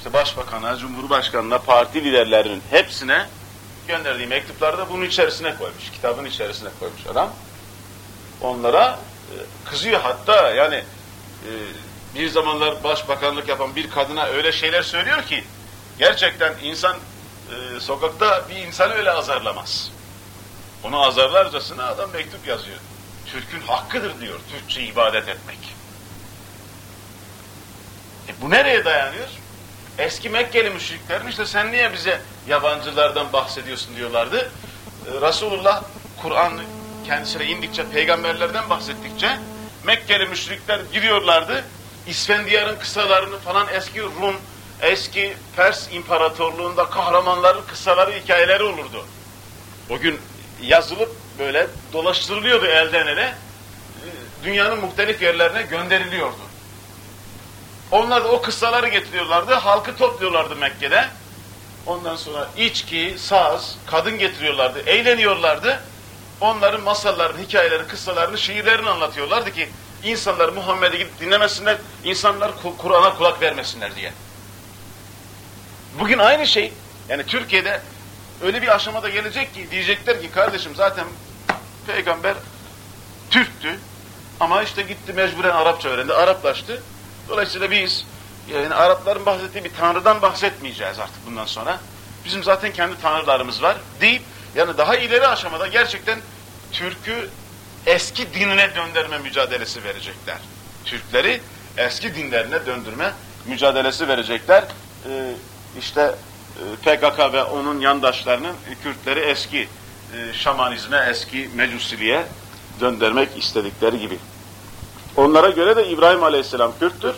işte başbakana, cumhurbaşkanına, parti liderlerinin hepsine gönderdiği mektuplarda bunun içerisine koymuş. Kitabın içerisine koymuş adam. Onlara e, kızıyor hatta yani e, bir zamanlar başbakanlık yapan bir kadına öyle şeyler söylüyor ki gerçekten insan e, sokakta bir insan öyle azarlamaz. Onu azarlarcasına adam mektup yazıyor. Türk'ün hakkıdır diyor Türkçe ibadet etmek. E bu nereye dayanıyor? Eski Mekkeli müşriklerin işte sen niye bize yabancılardan bahsediyorsun diyorlardı. E, Resulullah Kur'an kendisine indikçe peygamberlerden bahsettikçe Mekkeli müşrikler gidiyorlardı. İsfendiyar'ın kısalarını falan eski Rum, eski Pers İmparatorluğunda kahramanların kısaları, hikayeleri olurdu. O gün yazılıp böyle dolaştırılıyordu elden ele. E, dünyanın muhtelif yerlerine gönderiliyordu. Onlar da o kıssaları getiriyorlardı, halkı topluyorlardı Mekke'de. Ondan sonra içki, saz, kadın getiriyorlardı, eğleniyorlardı. Onların masallarını, hikayelerini, kıssalarını, şiirlerini anlatıyorlardı ki insanlar Muhammed'i gidip dinlemesinler, insanlar Kur'an'a kulak vermesinler diye. Bugün aynı şey, yani Türkiye'de öyle bir aşamada gelecek ki diyecekler ki kardeşim zaten peygamber Türktü ama işte gitti mecburen Arapça öğrendi, Araplaştı. Dolayısıyla biz yani Arapların bahsettiği bir tanrıdan bahsetmeyeceğiz artık bundan sonra. Bizim zaten kendi tanrılarımız var deyip yani daha ileri aşamada gerçekten Türk'ü eski dinine döndürme mücadelesi verecekler. Türkleri eski dinlerine döndürme mücadelesi verecekler. Ee, işte e, PKK ve onun yandaşlarının Kürtleri eski e, şamanizme, eski mecusiliğe döndürmek istedikleri gibi. Onlara göre de İbrahim Aleyhisselam Kürttür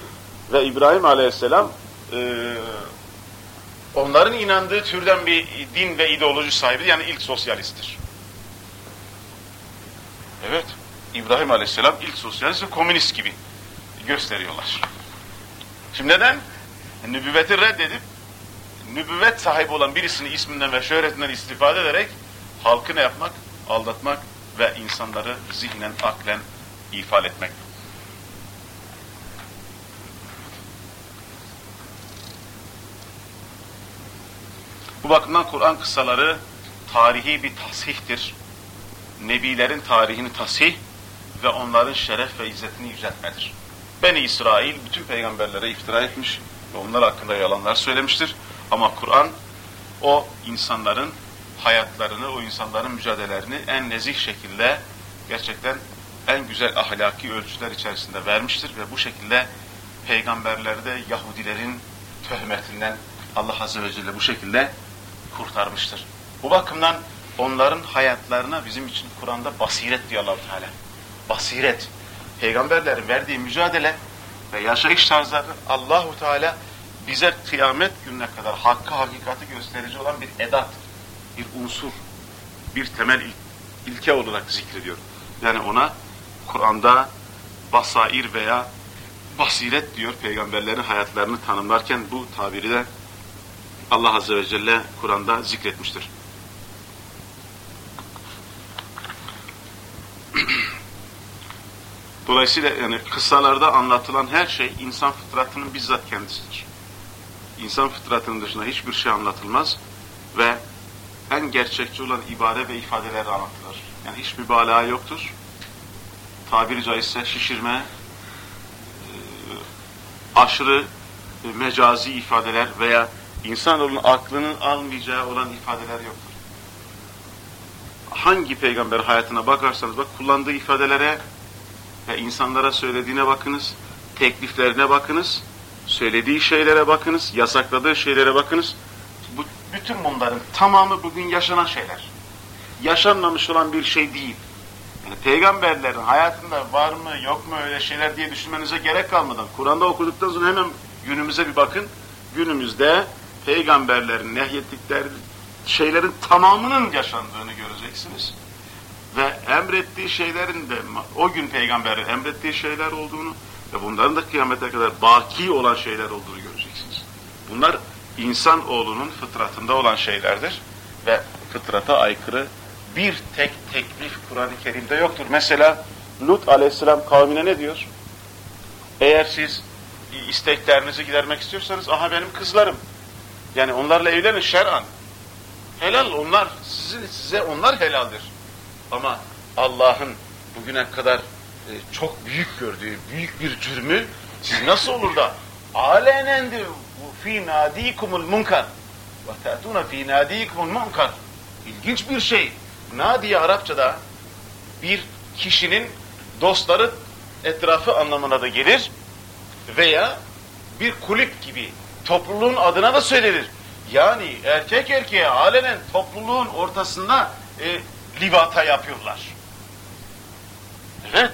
ve İbrahim Aleyhisselam e, onların inandığı türden bir din ve ideoloji sahibi yani ilk sosyalisttir. Evet, İbrahim Aleyhisselam ilk sosyalist ve komünist gibi gösteriyorlar. Şimdi neden? Nübüvveti reddedip nübüvvet sahibi olan birisini isminden ve şöhretinden istifade ederek halkı ne yapmak? Aldatmak ve insanları zihnen, aklen ifade etmek. Bu bakımdan Kur'an kıssaları tarihi bir tasihtir. Nebilerin tarihini tasih ve onların şeref ve izzetini yüceltmedir. Beni İsrail bütün peygamberlere iftira etmiş ve onlar hakkında yalanlar söylemiştir. Ama Kur'an o insanların hayatlarını, o insanların mücadelelerini en nezih şekilde gerçekten en güzel ahlaki ölçüler içerisinde vermiştir ve bu şekilde peygamberleri de Yahudilerin töhmetinden Allah Azze ve Celle bu şekilde kurtarmıştır. Bu bakımdan onların hayatlarına bizim için Kur'an'da basiret diyor allah Teala. Basiret. Peygamberlerin verdiği mücadele ve yaşayış tarzları Allahu Teala bize kıyamet gününe kadar hakkı hakikati gösterici olan bir edat, bir unsur, bir temel il ilke olarak zikrediyor. Yani ona Kur'an'da basair veya basiret diyor peygamberlerin hayatlarını tanımlarken bu tabiri de Allah Azze ve Celle Kur'an'da zikretmiştir. Dolayısıyla yani kıssalarda anlatılan her şey insan fıtratının bizzat kendisidir. İnsan fıtratının dışında hiçbir şey anlatılmaz ve en gerçekçi olan ibare ve ifadeler anlatılır. Yani hiçbir bala yoktur. Tabiri caizse şişirme, e, aşırı e, mecazi ifadeler veya insanoğlunun aklının almayacağı olan ifadeler yoktur. Hangi peygamber hayatına bakarsanız bak kullandığı ifadelere ve insanlara söylediğine bakınız, tekliflerine bakınız, söylediği şeylere bakınız, yasakladığı şeylere bakınız. Bu, bütün bunların tamamı bugün yaşanan şeyler. Yaşanmamış olan bir şey değil. Yani peygamberlerin hayatında var mı yok mu öyle şeyler diye düşünmenize gerek kalmadan Kur'an'da okuduktan sonra hemen günümüze bir bakın. Günümüzde peygamberlerin nehyettikleri şeylerin tamamının yaşandığını göreceksiniz. Ve emrettiği şeylerin de o gün peygamberin emrettiği şeyler olduğunu ve bunların da kıyamete kadar baki olan şeyler olduğunu göreceksiniz. Bunlar insan oğlunun fıtratında olan şeylerdir ve fıtrata aykırı bir tek teklif Kur'an-ı Kerim'de yoktur. Mesela Lut aleyhisselam kavmine ne diyor? Eğer siz isteklerinizi gidermek istiyorsanız aha benim kızlarım. Yani onlarla evlenin şer'an. Helal onlar, sizin, size onlar helaldir. Ama Allah'ın bugüne kadar e, çok büyük gördüğü büyük bir cürmü siz nasıl olur da alenendi fi nadikumul munkar ve te'tuna fi nadikumul munkar İlginç bir şey. Nadiye Arapçada bir kişinin dostları etrafı anlamına da gelir veya bir kulüp gibi topluluğun adına da söylenir. Yani erkek erkeğe alenen topluluğun ortasında e, livata yapıyorlar. Evet.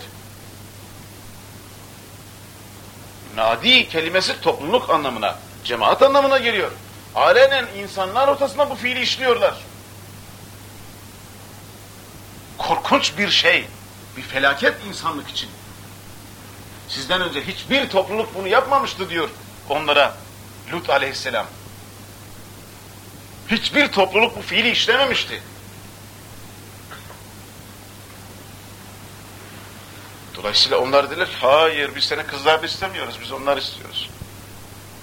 Nadi kelimesi topluluk anlamına, cemaat anlamına geliyor. Alenen insanlar ortasında bu fiili işliyorlar. Korkunç bir şey, bir felaket insanlık için. Sizden önce hiçbir topluluk bunu yapmamıştı diyor onlara Lut aleyhisselam. Hiçbir topluluk bu fiili işlememişti. Dolayısıyla onlar dediler, hayır biz seni kızlar istemiyoruz, biz onlar istiyoruz.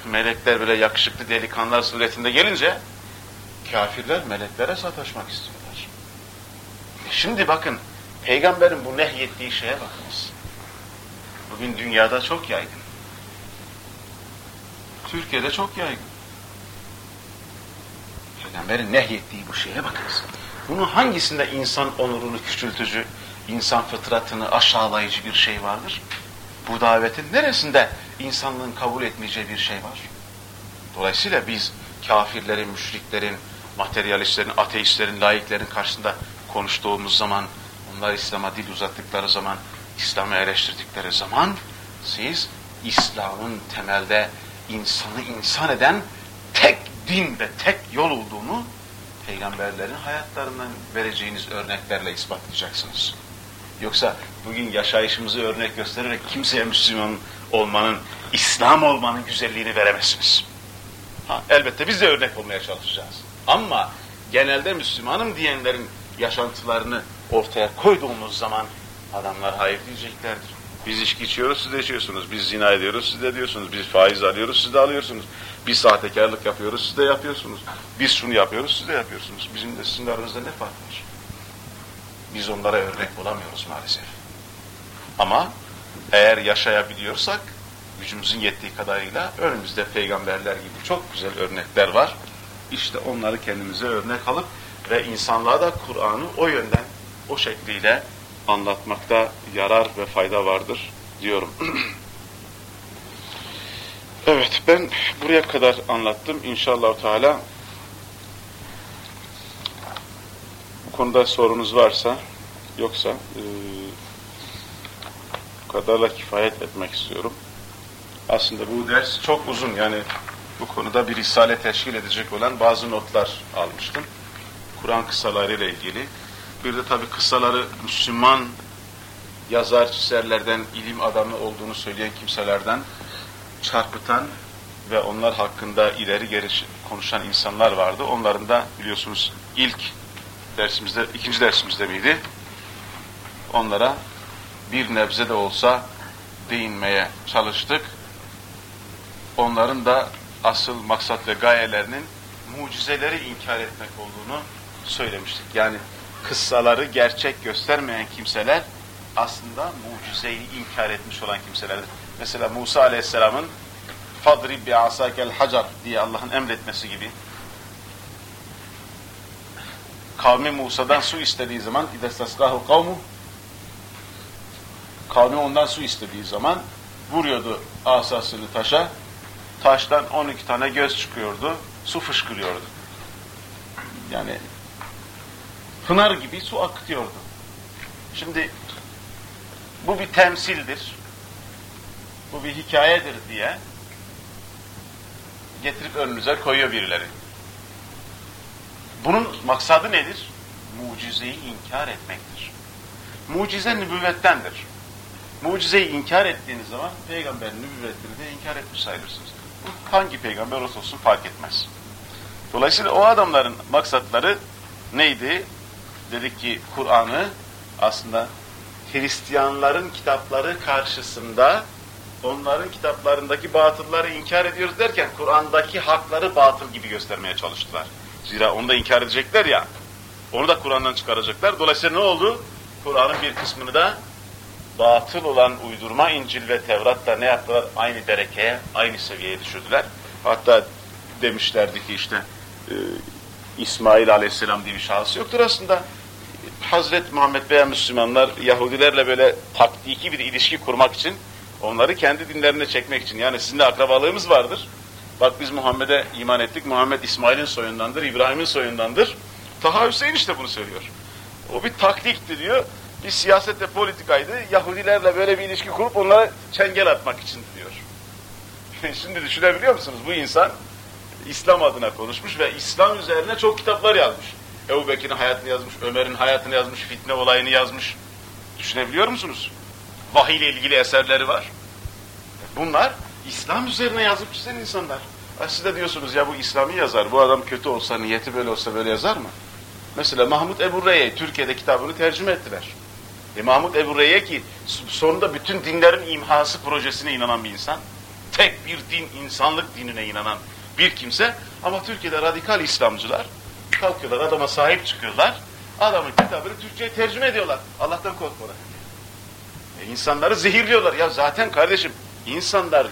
Melekler böyle yakışıklı delikanlılar suretinde gelince, kafirler meleklere sataşmak istiyorlar. Şimdi bakın, peygamberin bu nehyettiği şeye bakınız. Bugün dünyada çok yaygın. Türkiye'de çok yaygın. Peygamberin nehyettiği bu şeye bakınız. Bunun hangisinde insan onurunu küçültücü, insan fıtratını aşağılayıcı bir şey vardır? Bu davetin neresinde insanlığın kabul etmeyeceği bir şey var? Dolayısıyla biz kafirlerin, müşriklerin, materyalistlerin, ateistlerin, laiklerin karşısında konuştuğumuz zaman, onlar İslam'a dil uzattıkları zaman, İslam'ı eleştirdikleri zaman, siz İslam'ın temelde insanı insan eden tek din ve tek yol olduğunu peygamberlerin hayatlarından vereceğiniz örneklerle ispatlayacaksınız. Yoksa bugün yaşayışımızı örnek göstererek kimseye Müslüman olmanın, İslam olmanın güzelliğini veremezsiniz. Ha, elbette biz de örnek olmaya çalışacağız. Ama genelde Müslümanım diyenlerin yaşantılarını ortaya koyduğumuz zaman adamlar hayır diyeceklerdir. Biz içki içiyoruz, siz de içiyorsunuz. Biz zina ediyoruz, siz de diyorsunuz. Biz faiz alıyoruz, siz de alıyorsunuz. Biz sahtekarlık yapıyoruz, siz de yapıyorsunuz. Biz şunu yapıyoruz, siz de yapıyorsunuz. Bizim de sizin aranızda ne fark var? Biz onlara örnek olamıyoruz maalesef. Ama eğer yaşayabiliyorsak, gücümüzün yettiği kadarıyla önümüzde peygamberler gibi çok güzel örnekler var. İşte onları kendimize örnek alıp ve insanlığa da Kur'an'ı o yönden, o şekliyle anlatmakta yarar ve fayda vardır diyorum. evet ben buraya kadar anlattım. İnşallah Teala bu konuda sorunuz varsa yoksa e, bu kadarla kifayet etmek istiyorum. Aslında bu ders çok uzun yani bu konuda bir risale teşkil edecek olan bazı notlar almıştım. Kur'an kısaları ile ilgili. Bir de tabi kıssaları Müslüman yazar, çizerlerden, ilim adamı olduğunu söyleyen kimselerden çarpıtan ve onlar hakkında ileri geri konuşan insanlar vardı. Onların da biliyorsunuz ilk dersimizde, ikinci dersimizde miydi? Onlara bir nebze de olsa değinmeye çalıştık. Onların da asıl maksat ve gayelerinin mucizeleri inkar etmek olduğunu söylemiştik. Yani kıssaları gerçek göstermeyen kimseler aslında mucizeyi inkar etmiş olan kimselerdir. Mesela Musa Aleyhisselam'ın fadrib bi asakel hacar diye Allah'ın emretmesi gibi kavmi Musa'dan su istediği zaman idestaskahu kavmu kavmi ondan su istediği zaman vuruyordu asasını taşa taştan 12 tane göz çıkıyordu su fışkırıyordu. Yani pınar gibi su akıtıyordu. Şimdi bu bir temsildir, bu bir hikayedir diye getirip önünüze koyuyor birileri. Bunun maksadı nedir? Mucizeyi inkar etmektir. Mucize nübüvvettendir. Mucizeyi inkar ettiğiniz zaman peygamberin nübüvvetini de inkar etmiş sayılırsınız. Bu hangi peygamber olsun fark etmez. Dolayısıyla o adamların maksatları neydi? Dedik ki Kur'an'ı aslında Hristiyanların kitapları karşısında onların kitaplarındaki batılları inkar ediyoruz derken Kur'an'daki hakları batıl gibi göstermeye çalıştılar. Zira onu da inkar edecekler ya. Onu da Kur'an'dan çıkaracaklar. Dolayısıyla ne oldu? Kur'an'ın bir kısmını da batıl olan uydurma İncil ve Tevrat'la ne yaptılar? Aynı derekeye, aynı seviyeye düşürdüler. Hatta demişlerdi ki işte e, İsmail Aleyhisselam diye bir şahıs yoktur aslında. Hazreti Muhammed veya Müslümanlar Yahudilerle böyle taktiki bir ilişki kurmak için onları kendi dinlerine çekmek için yani sizinle akrabalığımız vardır. Bak biz Muhammed'e iman ettik. Muhammed İsmail'in soyundandır, İbrahim'in soyundandır. Taha Hüseyin işte bunu söylüyor. O bir taktikti diyor. Bir siyaset ve politikaydı. Yahudilerle böyle bir ilişki kurup onlara çengel atmak için diyor. Şimdi düşünebiliyor musunuz? Bu insan İslam adına konuşmuş ve İslam üzerine çok kitaplar yazmış. Ebu Bekir'in hayatını yazmış, Ömer'in hayatını yazmış, fitne olayını yazmış. Düşünebiliyor musunuz? Vahiy ile ilgili eserleri var. Bunlar İslam üzerine yazıp çizen insanlar. Siz de diyorsunuz ya bu İslami yazar, bu adam kötü olsa, niyeti böyle olsa böyle yazar mı? Mesela Mahmut Ebu Reye Türkiye'de kitabını tercüme ettiler. E Mahmut Ebu Reye ki sonunda bütün dinlerin imhası projesine inanan bir insan. Tek bir din, insanlık dinine inanan bir kimse. Ama Türkiye'de radikal İslamcılar kalkıyorlar, adama sahip çıkıyorlar. Adamın kitabını Türkçe'ye tercüme ediyorlar. Allah'tan korkmadan. E insanları zehirliyorlar. Ya zaten kardeşim insanlar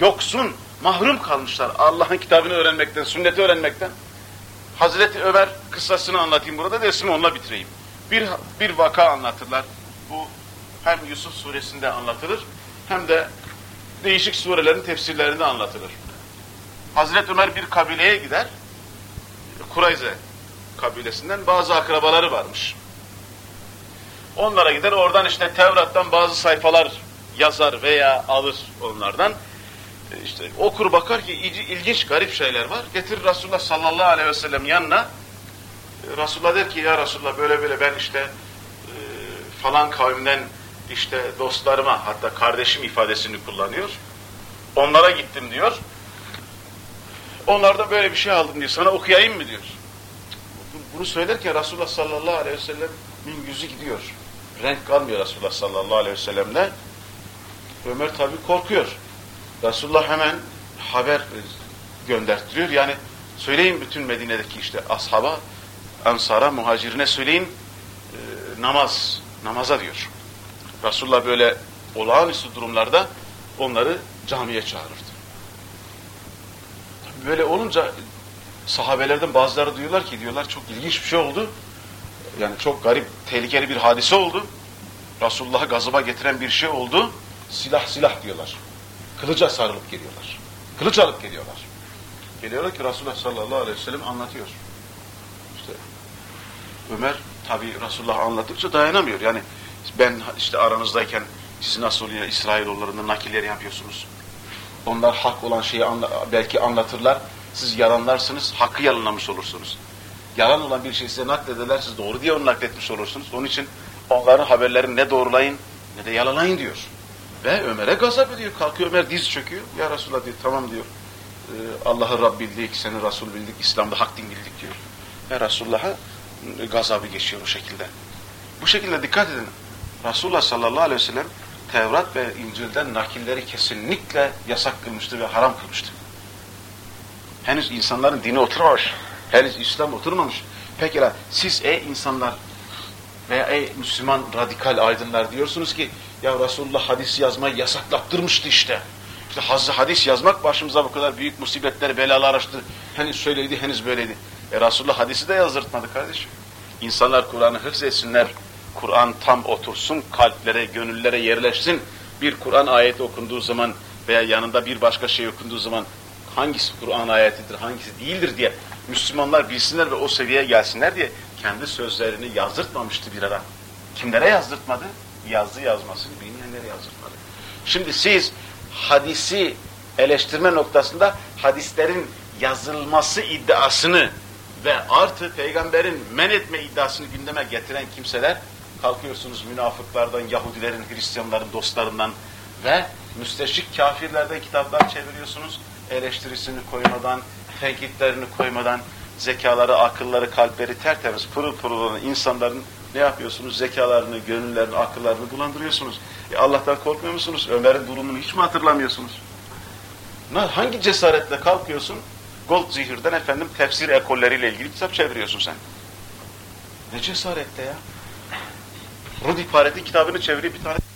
yoksun, mahrum kalmışlar Allah'ın kitabını öğrenmekten, sünneti öğrenmekten. Hazreti Ömer kıssasını anlatayım burada, dersimi onunla bitireyim. Bir, bir vaka anlatırlar. Bu hem Yusuf suresinde anlatılır, hem de değişik surelerin tefsirlerinde anlatılır. Hazreti Ömer bir kabileye gider, Kurayze kabilesinden bazı akrabaları varmış. Onlara gider, oradan işte Tevrat'tan bazı sayfalar yazar veya alır onlardan. E, işte okur bakar ki ilginç garip şeyler var. Getirir Resulullah sallallahu aleyhi ve sellem yanına. E, Resulullah der ki ya Resulullah böyle böyle ben işte e, falan kavimden işte dostlarıma hatta kardeşim ifadesini kullanıyor. Onlara gittim diyor. Onlardan böyle bir şey aldım diyor. Sana okuyayım mı diyor. Bunu söylerken Resulullah sallallahu aleyhi ve sellem'in yüzü gidiyor. Renk kalmıyor Resulullah sallallahu aleyhi ve sellem'de. Ömer tabi korkuyor. Resulullah hemen haber göndertiriyor. Yani söyleyin bütün Medine'deki işte ashaba, ansara, muhacirine söyleyin e, namaz, namaza diyor. Resulullah böyle olağanüstü durumlarda onları camiye çağırırdı. Böyle olunca sahabelerden bazıları diyorlar ki diyorlar çok ilginç bir şey oldu. Yani çok garip, tehlikeli bir hadise oldu. Resulullah'ı gazıba getiren bir şey oldu. Silah silah diyorlar. Kılıca sarılıp geliyorlar. Kılıç alıp geliyorlar. Geliyorlar ki Resulullah sallallahu aleyhi ve sellem anlatıyor. İşte Ömer tabi Resulullah anlattıkça dayanamıyor. Yani ben işte aranızdayken siz nasıl oluyor İsrailoğullarında nakiller yapıyorsunuz. Onlar hak olan şeyi anla, belki anlatırlar. Siz yalanlarsınız, hakkı yalanlamış olursunuz. Yalan olan bir şey size naklederler, siz doğru diye onu nakletmiş olursunuz. Onun için onların haberlerini ne doğrulayın ne de yalanlayın diyor. Ve Ömer'e gazap ediyor. Kalkıyor Ömer diz çöküyor. Ya Resulullah diyor tamam diyor. Ee, Allah'ı Rab bildik, seni Resul bildik, İslam'da hak din bildik diyor. Ve Resulullah'a gazabı geçiyor o şekilde. Bu şekilde dikkat edin. Resulullah sallallahu aleyhi ve sellem Tevrat ve İncil'den nakilleri kesinlikle yasak kılmıştı ve haram kılmıştı. Henüz insanların dini oturmamış. Henüz İslam oturmamış. Pekala siz ey insanlar veya ey Müslüman radikal aydınlar diyorsunuz ki ya Resulullah hadis yazmayı yasaklattırmıştı işte. İşte hadis yazmak başımıza bu kadar büyük musibetler, belalar açtı. Henüz şöyleydi, henüz böyleydi. E Resulullah hadisi de yazdırtmadı kardeşim. İnsanlar Kur'an'ı hıfz etsinler. Kur'an tam otursun, kalplere, gönüllere yerleşsin. Bir Kur'an ayeti okunduğu zaman veya yanında bir başka şey okunduğu zaman hangisi Kur'an ayetidir, hangisi değildir diye Müslümanlar bilsinler ve o seviyeye gelsinler diye kendi sözlerini yazdırtmamıştı bir adam. Kimlere yazdırtmadı? Yazdı yazmasını bilmeyenlere yazdırtmadı. Şimdi siz hadisi eleştirme noktasında hadislerin yazılması iddiasını ve artı peygamberin men etme iddiasını gündeme getiren kimseler kalkıyorsunuz münafıklardan, Yahudilerin, Hristiyanların dostlarından ve müsteşrik kafirlerden kitaplar çeviriyorsunuz. Eleştirisini koymadan, tenkitlerini koymadan zekaları, akılları, kalpleri tertemiz, pırıl pırıl olan insanların ne yapıyorsunuz? Zekalarını, gönüllerini, akıllarını bulandırıyorsunuz. E Allah'tan korkmuyor musunuz? Ömer'in durumunu hiç mi hatırlamıyorsunuz? Hangi cesaretle kalkıyorsun? Gold Zihir'den efendim tefsir ekolleriyle ilgili kitap çeviriyorsun sen. Ne cesaretle ya? Rudi Paret'in kitabını çevirip bir tane